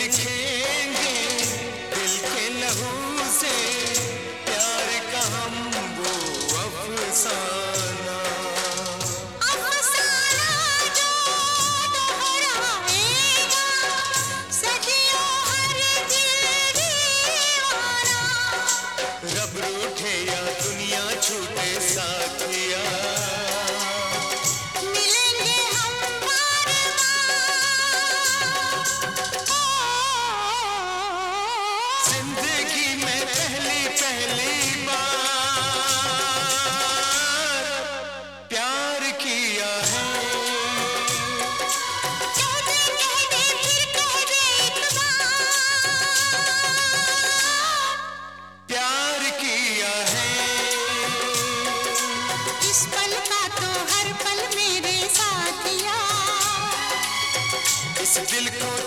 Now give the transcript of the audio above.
লিখে इस दिल को